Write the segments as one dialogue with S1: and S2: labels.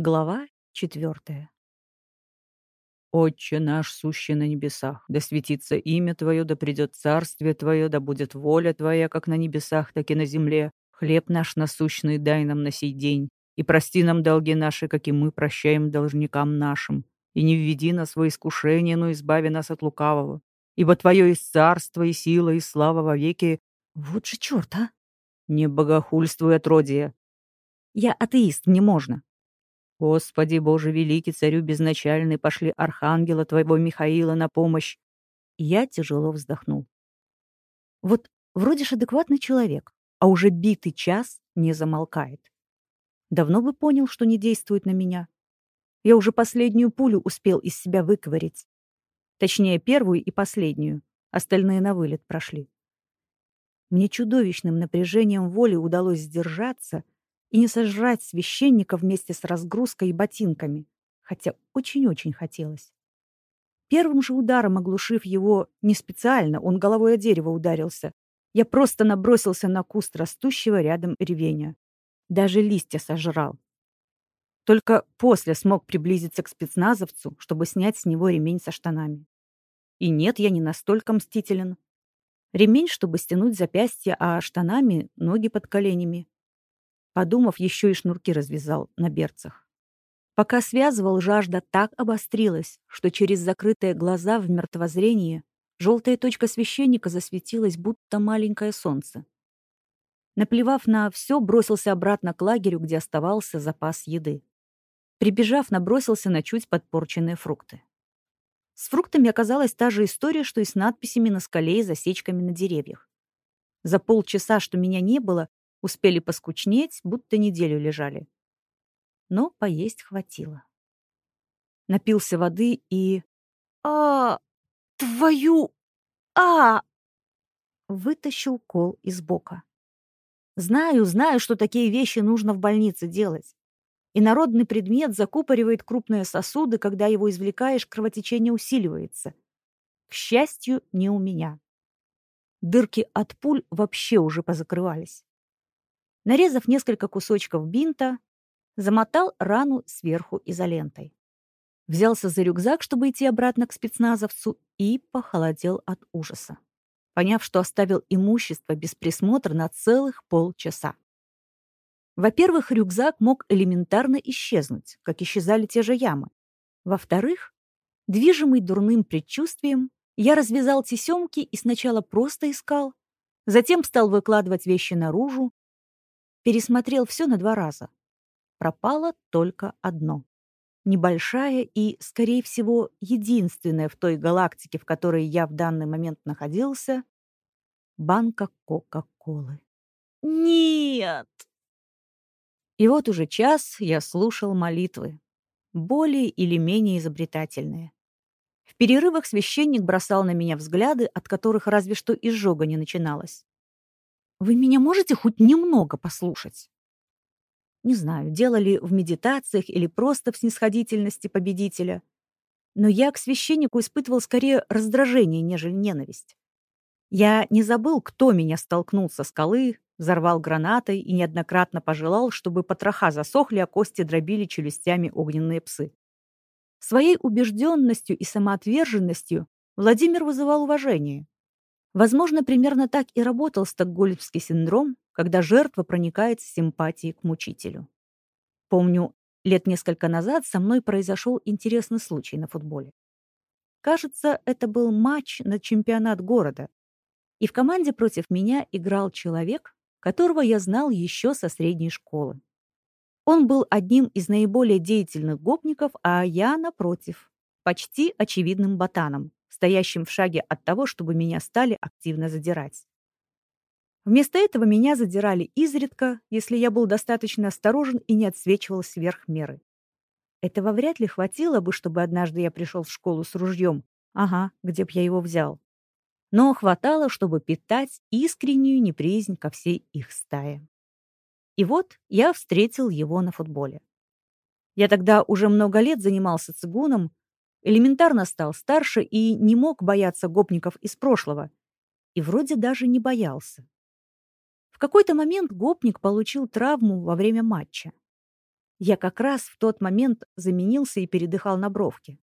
S1: Глава четвертая.
S2: «Отче наш, сущий на небесах, да светится имя Твое, да придет царствие Твое, да будет воля Твоя, как на небесах, так и на земле. Хлеб наш насущный дай нам на сей день, и прости нам долги наши, как и мы прощаем должникам нашим. И не введи нас во искушение, но избави нас от лукавого. Ибо Твое есть царство, и сила, и слава во веки.
S1: Вот же черт, а!
S2: Не богохульствуй, отродье.
S1: Я атеист, мне можно.
S2: Господи Боже великий, царю безначальный, пошли архангела твоего Михаила на помощь.
S1: Я тяжело вздохнул. Вот вроде ж адекватный человек, а уже битый час не замолкает. Давно бы понял, что не действует на меня. Я уже последнюю пулю успел из себя выковырять. Точнее, первую и последнюю. Остальные на вылет прошли. Мне чудовищным напряжением воли удалось сдержаться — и не сожрать священника вместе с разгрузкой и ботинками, хотя очень-очень хотелось. Первым же ударом, оглушив его не специально, он головой о дерево ударился. Я просто набросился на куст растущего рядом ревеня. Даже листья сожрал. Только после смог приблизиться к спецназовцу, чтобы снять с него ремень со штанами. И нет, я не настолько мстителен. Ремень, чтобы стянуть запястья, а штанами — ноги под коленями. Подумав, еще и шнурки развязал на берцах. Пока связывал, жажда так обострилась, что через закрытые глаза в мертвозрении желтая точка священника засветилась, будто маленькое солнце. Наплевав на все, бросился обратно к лагерю, где оставался запас еды. Прибежав, набросился на чуть подпорченные фрукты. С фруктами оказалась та же история, что и с надписями на скале и засечками на деревьях. За полчаса, что меня не было, Успели поскучнеть, будто неделю лежали. Но поесть хватило. Напился воды и... а Твою... а Вытащил кол из бока. Знаю, знаю, что такие вещи нужно в больнице делать. И народный предмет закупоривает крупные сосуды, когда его извлекаешь, кровотечение усиливается. К счастью, не у меня. Дырки от пуль вообще уже позакрывались. Нарезав несколько кусочков бинта, замотал рану сверху изолентой. Взялся за рюкзак, чтобы идти обратно к спецназовцу, и похолодел от ужаса, поняв, что оставил имущество без присмотра на целых полчаса. Во-первых, рюкзак мог элементарно исчезнуть, как исчезали те же ямы. Во-вторых, движимый дурным предчувствием, я развязал тесемки и сначала просто искал, затем стал выкладывать вещи наружу, Пересмотрел все на два раза. Пропало только одно. Небольшая и, скорее всего, единственная в той галактике, в которой я в данный момент находился, банка Кока-Колы. Нет! И вот уже час я слушал молитвы, более или менее изобретательные. В перерывах священник бросал на меня взгляды, от которых разве что изжога не начиналась. Вы меня можете хоть немного послушать? Не знаю, делали в медитациях или просто в снисходительности победителя. Но я к священнику испытывал скорее раздражение, нежели ненависть. Я не забыл, кто меня столкнул со скалы, взорвал гранатой и неоднократно пожелал, чтобы потроха засохли, а кости дробили челюстями огненные псы. Своей убежденностью и самоотверженностью Владимир вызывал уважение. Возможно, примерно так и работал стокгольмский синдром, когда жертва проникает с симпатией к мучителю. Помню, лет несколько назад со мной произошел интересный случай на футболе. Кажется, это был матч на чемпионат города, и в команде против меня играл человек, которого я знал еще со средней школы. Он был одним из наиболее деятельных гопников, а я, напротив, почти очевидным ботаном, стоящим в шаге от того, чтобы меня стали активно задирать. Вместо этого меня задирали изредка, если я был достаточно осторожен и не отсвечивал сверх меры. Этого вряд ли хватило бы, чтобы однажды я пришел в школу с ружьем. Ага, где б я его взял. Но хватало, чтобы питать искреннюю неприязнь ко всей их стае. И вот я встретил его на футболе. Я тогда уже много лет занимался цигуном, Элементарно стал старше и не мог бояться гопников из прошлого. И вроде даже не боялся. В какой-то момент гопник получил травму во время матча. Я как раз в тот момент заменился и передыхал на бровке.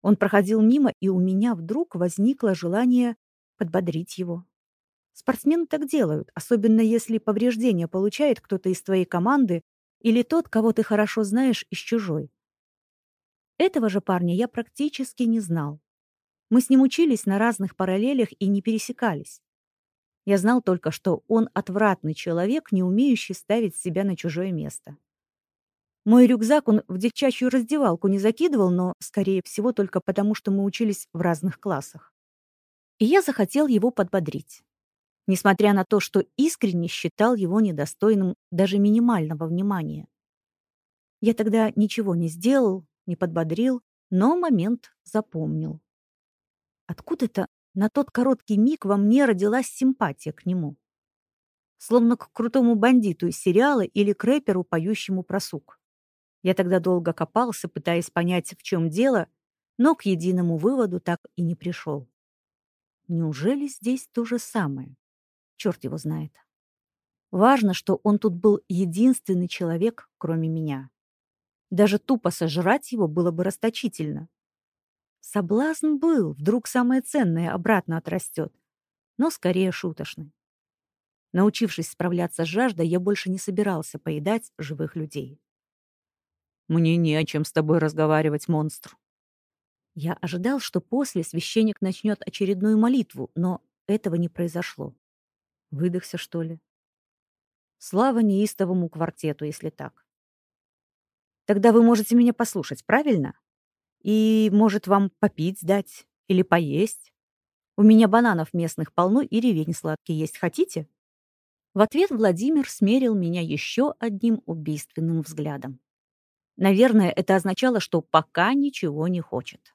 S1: Он проходил мимо, и у меня вдруг возникло желание подбодрить его. Спортсмены так делают, особенно если повреждения получает кто-то из твоей команды или тот, кого ты хорошо знаешь из чужой. Этого же парня я практически не знал. Мы с ним учились на разных параллелях и не пересекались. Я знал только, что он отвратный человек, не умеющий ставить себя на чужое место. Мой рюкзак он в девчачью раздевалку не закидывал, но, скорее всего, только потому, что мы учились в разных классах. И я захотел его подбодрить. Несмотря на то, что искренне считал его недостойным даже минимального внимания. Я тогда ничего не сделал, не подбодрил, но момент запомнил. Откуда-то на тот короткий миг во мне родилась симпатия к нему. Словно к крутому бандиту из сериала или к рэперу, поющему про сук. Я тогда долго копался, пытаясь понять, в чем дело, но к единому выводу так и не пришел. Неужели здесь то же самое? Черт его знает. Важно, что он тут был единственный человек, кроме меня. Даже тупо сожрать его было бы расточительно. Соблазн был, вдруг самое ценное обратно отрастет, но скорее шуточный. Научившись справляться с жаждой, я больше не собирался поедать живых людей.
S2: «Мне не о чем с тобой разговаривать, монстр».
S1: Я ожидал, что после священник начнет очередную молитву, но этого не произошло. Выдохся, что ли? Слава неистовому квартету, если так. Тогда вы можете меня послушать, правильно? И, может, вам попить дать или поесть? У меня бананов местных полно и ревень сладкий есть. Хотите?» В ответ Владимир смерил меня еще одним убийственным взглядом. Наверное, это означало, что пока ничего не хочет.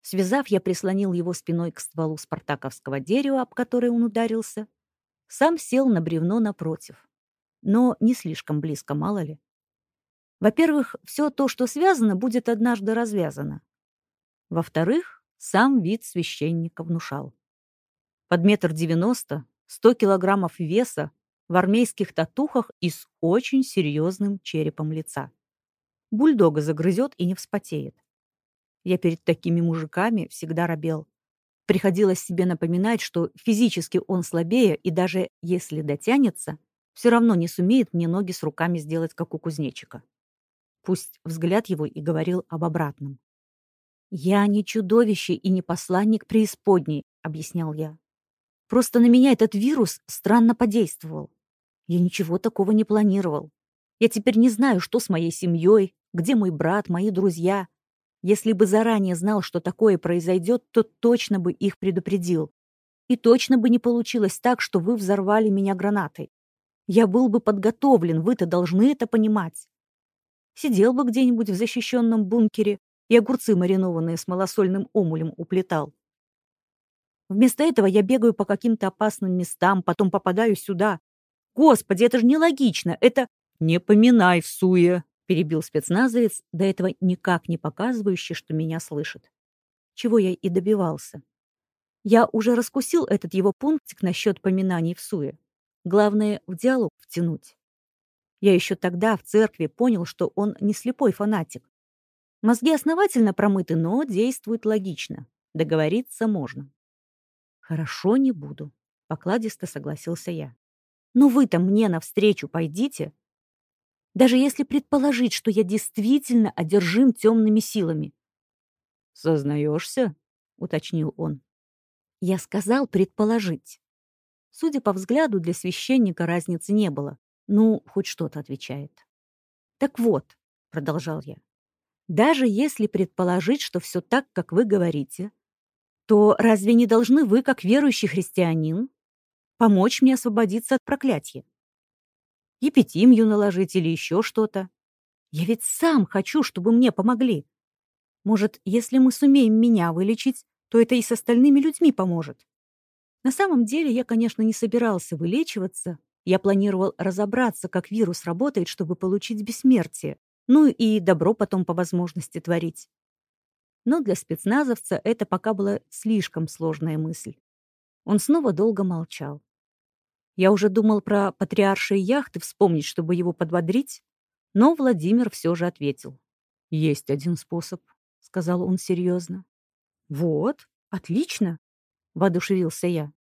S1: Связав, я прислонил его спиной к стволу спартаковского дерева, об который он ударился. Сам сел на бревно напротив. Но не слишком близко, мало ли. Во-первых, все то, что связано, будет однажды развязано. Во-вторых, сам вид священника внушал. Под метр девяносто, сто килограммов веса, в армейских татухах и с очень серьезным черепом лица. Бульдога загрызет и не вспотеет. Я перед такими мужиками всегда робел. Приходилось себе напоминать, что физически он слабее, и даже если дотянется, все равно не сумеет мне ноги с руками сделать, как у кузнечика. Пусть взгляд его и говорил об обратном. «Я не чудовище и не посланник преисподней», — объяснял я. «Просто на меня этот вирус странно подействовал. Я ничего такого не планировал. Я теперь не знаю, что с моей семьей, где мой брат, мои друзья. Если бы заранее знал, что такое произойдет, то точно бы их предупредил. И точно бы не получилось так, что вы взорвали меня гранатой. Я был бы подготовлен, вы-то должны это понимать сидел бы где-нибудь в защищенном бункере и огурцы, маринованные с малосольным омулем, уплетал. Вместо этого я бегаю по каким-то опасным местам, потом попадаю сюда. Господи, это же нелогично, это... «Не поминай в суе», — перебил спецназовец, до этого никак не показывающий, что меня слышит. Чего я и добивался. Я уже раскусил этот его пунктик насчет поминаний в суе. Главное, в диалог втянуть. Я еще тогда в церкви понял, что он не слепой фанатик. Мозги основательно промыты, но действуют логично. Договориться можно. Хорошо, не буду. Покладисто согласился я. Но вы-то мне навстречу пойдите. Даже если предположить, что я действительно одержим темными силами.
S2: Сознаешься? Уточнил он.
S1: Я сказал предположить. Судя по взгляду, для священника разницы не было. Ну, хоть что-то отвечает. Так вот, продолжал я, даже если предположить, что все так, как вы говорите, то разве не должны вы, как верующий христианин, помочь мне освободиться от проклятия? Епитимью наложить или еще что-то? Я ведь сам хочу, чтобы мне помогли. Может, если мы сумеем меня вылечить, то это и с остальными людьми поможет. На самом деле я, конечно, не собирался вылечиваться, я планировал разобраться, как вирус работает, чтобы получить бессмертие. Ну и добро потом по возможности творить. Но для спецназовца это пока была слишком сложная мысль. Он снова долго молчал. Я уже думал про патриаршие яхты вспомнить, чтобы его подбодрить, Но Владимир все же ответил. «Есть один способ», — сказал он серьезно. «Вот, отлично», — воодушевился я.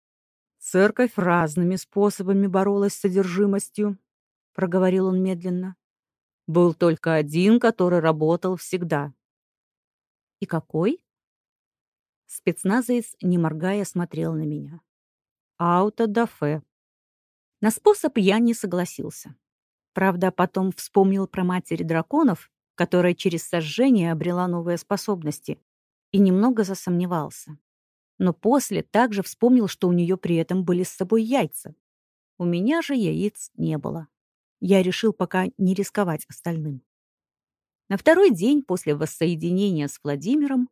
S1: «Церковь разными способами боролась с содержимостью», — проговорил он медленно. «Был только один, который работал всегда». «И какой?» Спецназовец, не моргая, смотрел на меня. «Ауто-дафе». На способ я не согласился. Правда, потом вспомнил про матери драконов, которая через сожжение обрела новые способности, и немного засомневался. Но после также вспомнил, что у нее при этом были с собой яйца. У меня же яиц не было. Я решил пока не рисковать остальным. На второй день после воссоединения с Владимиром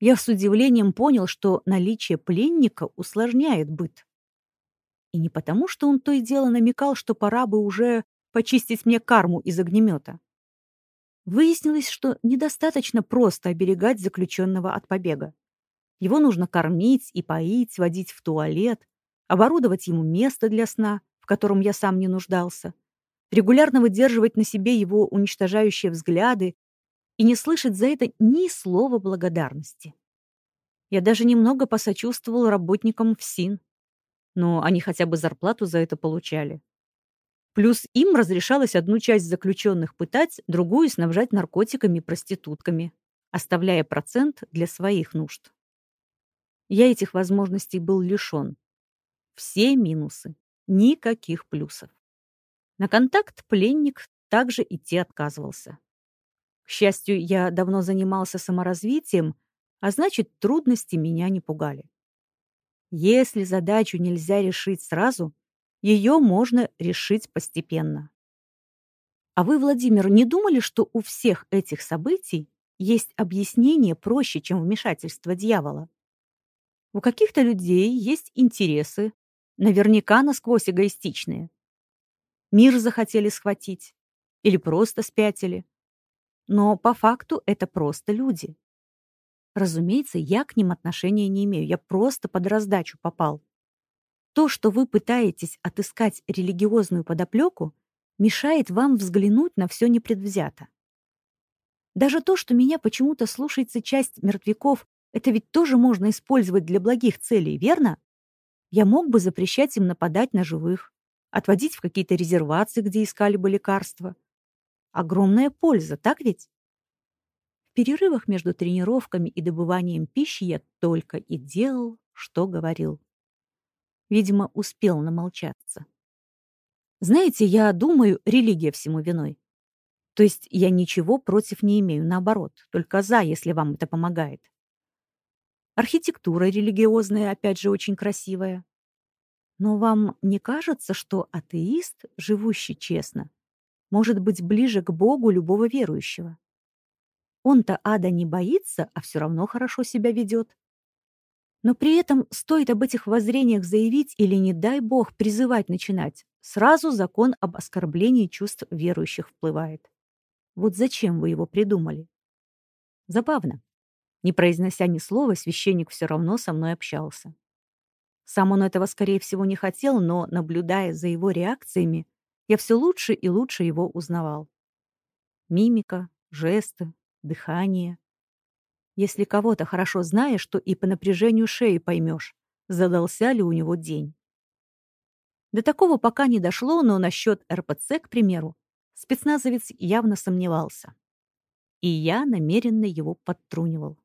S1: я с удивлением понял, что наличие пленника усложняет быт. И не потому, что он то и дело намекал, что пора бы уже почистить мне карму из огнемета. Выяснилось, что недостаточно просто оберегать заключенного от побега. Его нужно кормить и поить, водить в туалет, оборудовать ему место для сна, в котором я сам не нуждался, регулярно выдерживать на себе его уничтожающие взгляды и не слышать за это ни слова благодарности. Я даже немного посочувствовал работникам ФСИН, но они хотя бы зарплату за это получали. Плюс им разрешалось одну часть заключенных пытать, другую снабжать наркотиками и проститутками, оставляя процент для своих нужд. Я этих возможностей был лишен. Все минусы, никаких плюсов. На контакт пленник также идти отказывался. К счастью, я давно занимался саморазвитием, а значит, трудности меня не пугали. Если задачу нельзя решить сразу, ее можно решить постепенно. А вы, Владимир, не думали, что у всех этих событий есть объяснение проще, чем вмешательство дьявола? У каких-то людей есть интересы, наверняка насквозь эгоистичные. Мир захотели схватить или просто спятили. Но по факту это просто люди. Разумеется, я к ним отношения не имею, я просто под раздачу попал. То, что вы пытаетесь отыскать религиозную подоплеку, мешает вам взглянуть на все непредвзято. Даже то, что меня почему-то слушается часть мертвяков, это ведь тоже можно использовать для благих целей, верно? Я мог бы запрещать им нападать на живых, отводить в какие-то резервации, где искали бы лекарства. Огромная польза, так ведь? В перерывах между тренировками и добыванием пищи я только и делал, что говорил. Видимо, успел намолчаться. Знаете, я думаю, религия всему виной. То есть я ничего против не имею, наоборот, только за, если вам это помогает. Архитектура религиозная, опять же, очень красивая. Но вам не кажется, что атеист, живущий честно, может быть ближе к Богу любого верующего? Он-то ада не боится, а все равно хорошо себя ведет. Но при этом стоит об этих воззрениях заявить или, не дай бог, призывать начинать, сразу закон об оскорблении чувств верующих вплывает. Вот зачем вы его придумали? Забавно. Не произнося ни слова, священник все равно со мной общался. Сам он этого, скорее всего, не хотел, но, наблюдая за его реакциями, я все лучше и лучше его узнавал. Мимика, жесты, дыхание. Если кого-то хорошо знаешь, то и по напряжению шеи поймешь, задался ли у него день. До такого пока не дошло, но насчет РПЦ, к примеру, спецназовец явно сомневался. И я намеренно его подтрунивал.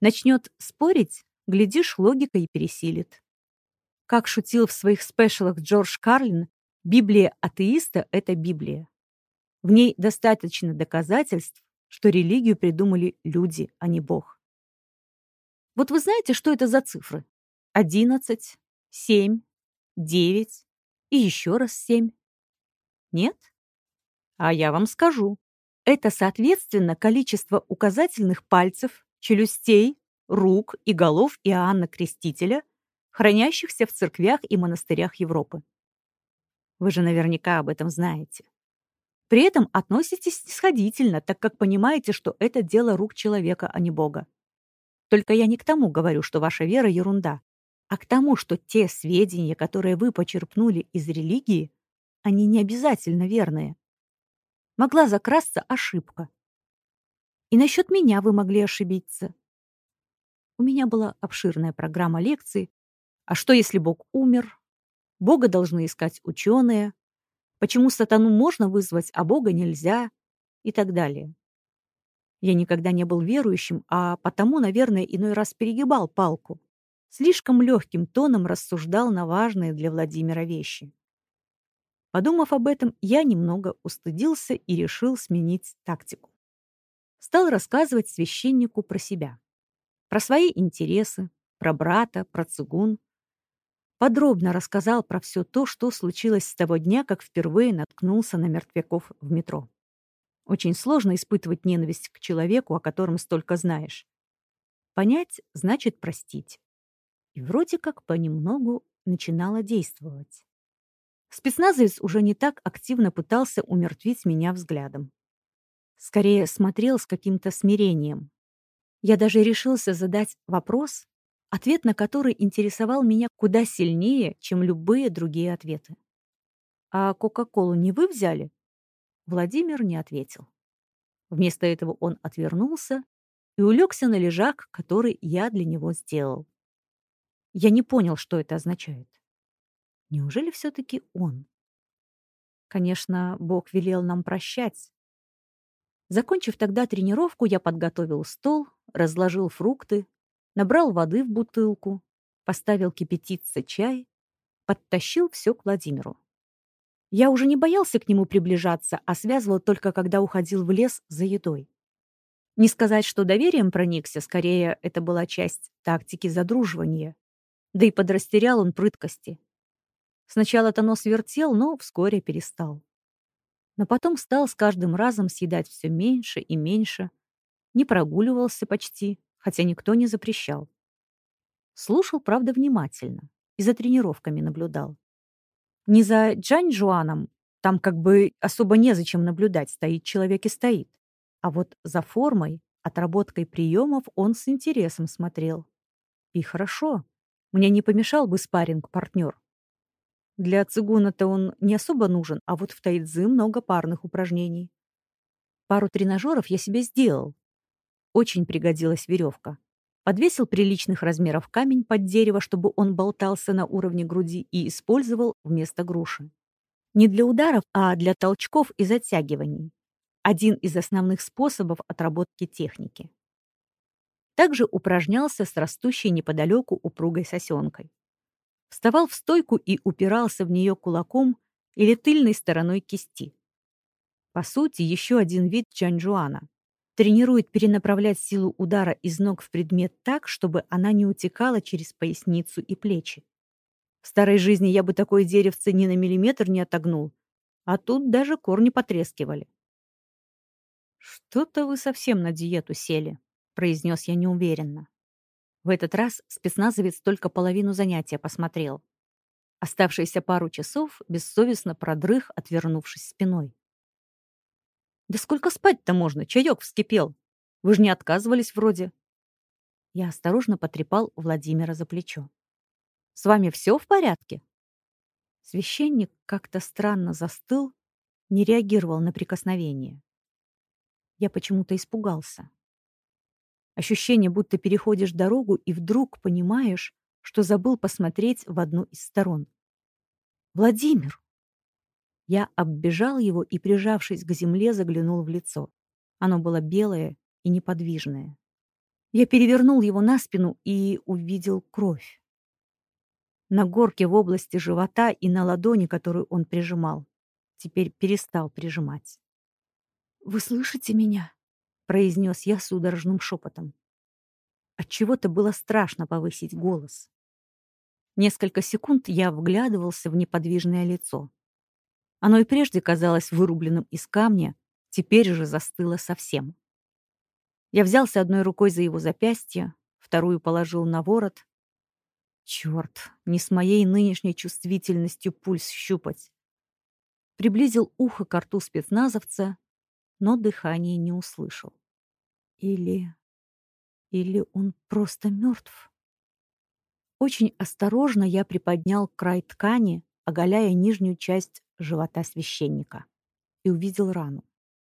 S1: Начнет спорить, глядишь, логика и пересилит. Как шутил в своих спешалах Джордж Карлин, Библия атеиста — это Библия. В ней достаточно доказательств, что религию придумали люди, а не Бог. Вот вы знаете, что это за цифры? Одиннадцать, семь, девять и еще раз семь. Нет? А я вам скажу. Это, соответственно, количество указательных пальцев, челюстей, рук и голов Иоанна Крестителя, хранящихся в церквях и монастырях Европы. Вы же наверняка об этом знаете. При этом относитесь снисходительно, так как понимаете, что это дело рук человека, а не Бога. Только я не к тому говорю, что ваша вера — ерунда, а к тому, что те сведения, которые вы почерпнули из религии, они не обязательно верные. Могла закрасться ошибка. И насчет меня вы могли ошибиться. У меня была обширная программа лекций. А что, если Бог умер? Бога должны искать ученые. Почему сатану можно вызвать, а Бога нельзя? И так далее. Я никогда не был верующим, а потому, наверное, иной раз перегибал палку. Слишком легким тоном рассуждал на важные для Владимира вещи. Подумав об этом, я немного устыдился и решил сменить тактику. Стал рассказывать священнику про себя. Про свои интересы, про брата, про цигун. Подробно рассказал про все то, что случилось с того дня, как впервые наткнулся на мертвяков в метро. Очень сложно испытывать ненависть к человеку, о котором столько знаешь. Понять значит простить. И вроде как понемногу начинала действовать. Спецназовец уже не так активно пытался умертвить меня взглядом. Скорее смотрел с каким-то смирением. Я даже решился задать вопрос, ответ на который интересовал меня куда сильнее, чем любые другие ответы. «А Кока-Колу не вы взяли?» Владимир не ответил. Вместо этого он отвернулся и улегся на лежак, который я для него сделал. Я не понял, что это означает. Неужели все-таки он? Конечно, Бог велел нам прощать. Закончив тогда тренировку, я подготовил стол, разложил фрукты, набрал воды в бутылку, поставил кипятиться чай, подтащил все к Владимиру. Я уже не боялся к нему приближаться, а связывал только когда уходил в лес за едой. Не сказать, что доверием проникся, скорее, это была часть тактики задруживания. Да и подрастерял он прыткости. Сначала-то нос вертел, но вскоре перестал. Но потом стал с каждым разом съедать все меньше и меньше. Не прогуливался почти, хотя никто не запрещал. Слушал, правда, внимательно и за тренировками наблюдал. Не за Джань-Жуаном, там как бы особо незачем наблюдать, стоит человек и стоит. А вот за формой, отработкой приемов он с интересом смотрел. И хорошо. Мне не помешал бы спарринг-партнер. Для цигуна-то он не особо нужен, а вот в тайцзы много парных упражнений. Пару тренажеров я себе сделал. Очень пригодилась веревка. Подвесил приличных размеров камень под дерево, чтобы он болтался на уровне груди и использовал вместо груши. Не для ударов, а для толчков и затягиваний. Один из основных способов отработки техники. Также упражнялся с растущей неподалеку упругой сосенкой. Вставал в стойку и упирался в нее кулаком или тыльной стороной кисти. По сути, еще один вид чанжуана тренирует перенаправлять силу удара из ног в предмет так, чтобы она не утекала через поясницу и плечи. В старой жизни я бы такое деревце ни на миллиметр не отогнул, а тут даже корни потрескивали. «Что-то вы совсем на диету сели», — произнес я неуверенно. В этот раз спецназовец только половину занятия посмотрел. Оставшиеся пару часов бессовестно продрых, отвернувшись спиной. «Да сколько спать-то можно? Чаек вскипел. Вы же не отказывались вроде». Я осторожно потрепал Владимира за плечо. «С вами все в порядке?» Священник как-то странно застыл, не реагировал на прикосновение. Я почему-то испугался. Ощущение, будто переходишь дорогу и вдруг понимаешь, что забыл посмотреть в одну из сторон. «Владимир!» Я оббежал его и, прижавшись к земле, заглянул в лицо. Оно было белое и неподвижное. Я перевернул его на спину и увидел кровь. На горке в области живота и на ладони, которую он прижимал. Теперь перестал прижимать. «Вы слышите меня?» — произнес я судорожным шепотом. Отчего-то было страшно повысить голос. Несколько секунд я вглядывался в неподвижное лицо. Оно и прежде казалось вырубленным из камня, теперь же застыло совсем. Я взялся одной рукой за его запястье, вторую положил на ворот. Черт, не с моей нынешней чувствительностью пульс щупать. Приблизил ухо к рту спецназовца, но дыхания не услышал. Или... или он просто мертв? Очень осторожно я приподнял край ткани, оголяя нижнюю часть живота священника, и увидел рану.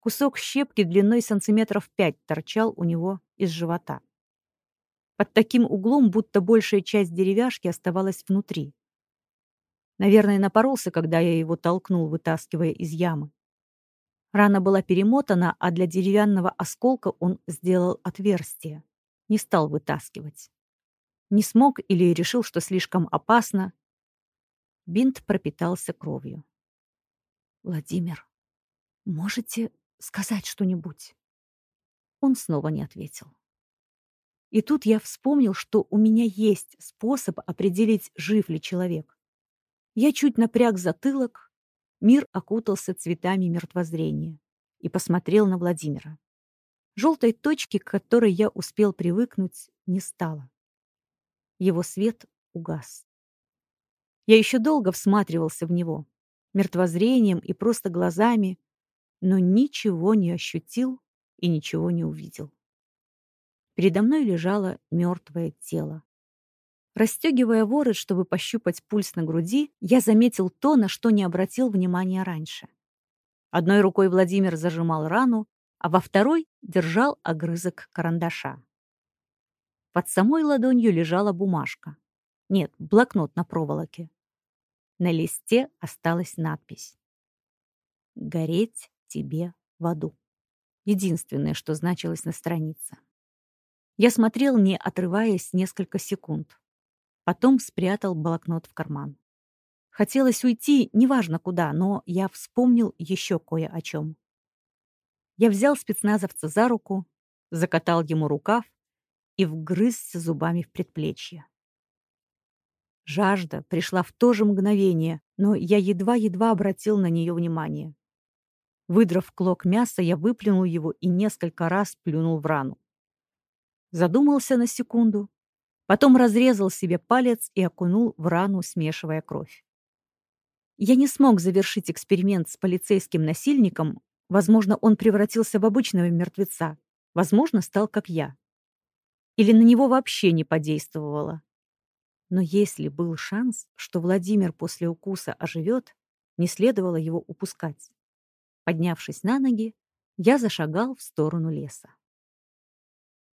S1: Кусок щепки длиной сантиметров пять торчал у него из живота. Под таким углом, будто большая часть деревяшки оставалась внутри. Наверное, напоролся, когда я его толкнул, вытаскивая из ямы. Рана была перемотана, а для деревянного осколка он сделал отверстие. Не стал вытаскивать. Не смог или решил, что слишком опасно. Бинт пропитался кровью. «Владимир, можете сказать что-нибудь?» Он снова не ответил. И тут я вспомнил, что у меня есть способ определить, жив ли человек. Я чуть напряг затылок, мир окутался цветами мертвозрения и посмотрел на Владимира. Желтой точки, к которой я успел привыкнуть, не стало. Его свет угас. Я еще долго всматривался в него, мертвозрением и просто глазами, но ничего не ощутил и ничего не увидел. Передо мной лежало мертвое тело. Расстегивая ворот, чтобы пощупать пульс на груди, я заметил то, на что не обратил внимания раньше. Одной рукой Владимир зажимал рану, а во второй держал огрызок карандаша. Под самой ладонью лежала бумажка. Нет, блокнот на проволоке. На листе осталась надпись. «Гореть тебе в аду». Единственное, что значилось на странице. Я смотрел, не отрываясь, несколько секунд. Потом спрятал блокнот в карман. Хотелось уйти, неважно куда, но я вспомнил еще кое о чем. Я взял спецназовца за руку, закатал ему рукав и вгрызся зубами в предплечье. Жажда пришла в то же мгновение, но я едва-едва обратил на нее внимание. Выдрав клок мяса, я выплюнул его и несколько раз плюнул в рану задумался на секунду, потом разрезал себе палец и окунул в рану, смешивая кровь. Я не смог завершить эксперимент с полицейским насильником, возможно, он превратился в обычного мертвеца, возможно, стал как я. Или на него вообще не подействовало. Но если был шанс, что Владимир после укуса оживет, не следовало его упускать. Поднявшись на ноги, я зашагал в сторону леса.